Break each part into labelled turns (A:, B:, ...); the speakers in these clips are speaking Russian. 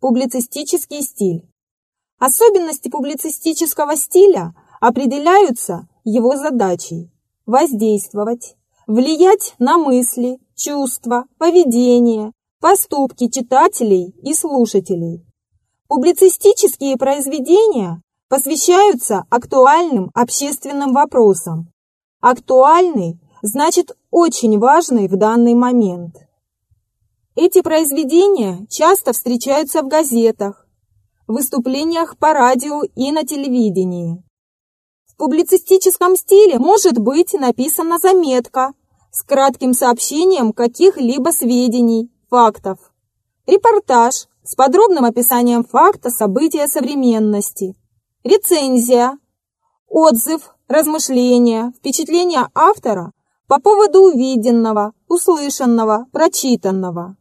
A: Публицистический стиль. Особенности публицистического стиля определяются его задачей – воздействовать, влиять на мысли, чувства, поведение, поступки читателей и слушателей. Публицистические произведения посвящаются актуальным общественным вопросам. Актуальный значит очень важный в данный момент. Эти произведения часто встречаются в газетах, выступлениях по радио и на телевидении. В публицистическом стиле может быть написана заметка с кратким сообщением каких-либо сведений, фактов, репортаж с подробным описанием факта события современности, рецензия, отзыв, размышления, впечатления автора по поводу увиденного, услышанного, прочитанного.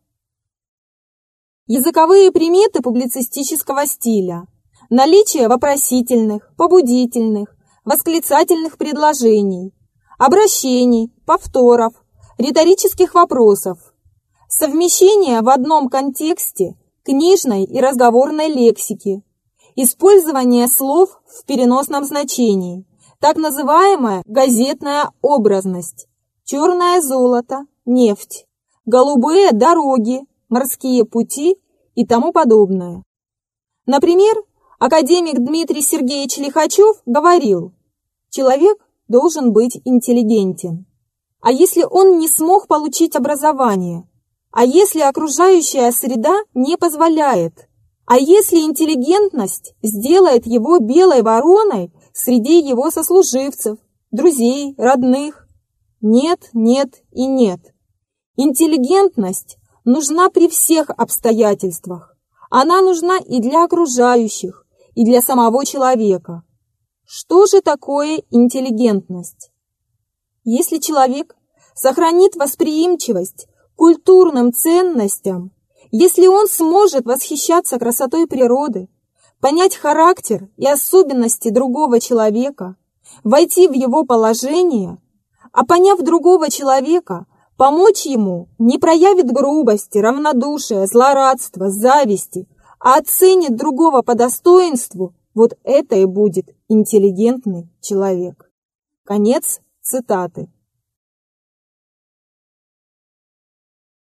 A: Языковые приметы публицистического стиля. Наличие вопросительных, побудительных, восклицательных предложений, обращений, повторов, риторических вопросов. Совмещение в одном контексте книжной и разговорной лексики. Использование слов в переносном значении. Так называемая газетная образность. Черное золото, нефть. Голубые дороги, морские пути и тому подобное. Например, академик Дмитрий Сергеевич Лихачев говорил, человек должен быть интеллигентен. А если он не смог получить образование? А если окружающая среда не позволяет? А если интеллигентность сделает его белой вороной среди его сослуживцев, друзей, родных? Нет, нет и нет. Интеллигентность нужна при всех обстоятельствах. Она нужна и для окружающих, и для самого человека. Что же такое интеллигентность? Если человек сохранит восприимчивость к культурным ценностям, если он сможет восхищаться красотой природы, понять характер и особенности другого человека, войти в его положение, а поняв другого человека, Помочь ему не проявит грубости, равнодушия, злорадства, зависти, а оценит другого по достоинству, вот это и будет интеллигентный человек. Конец цитаты.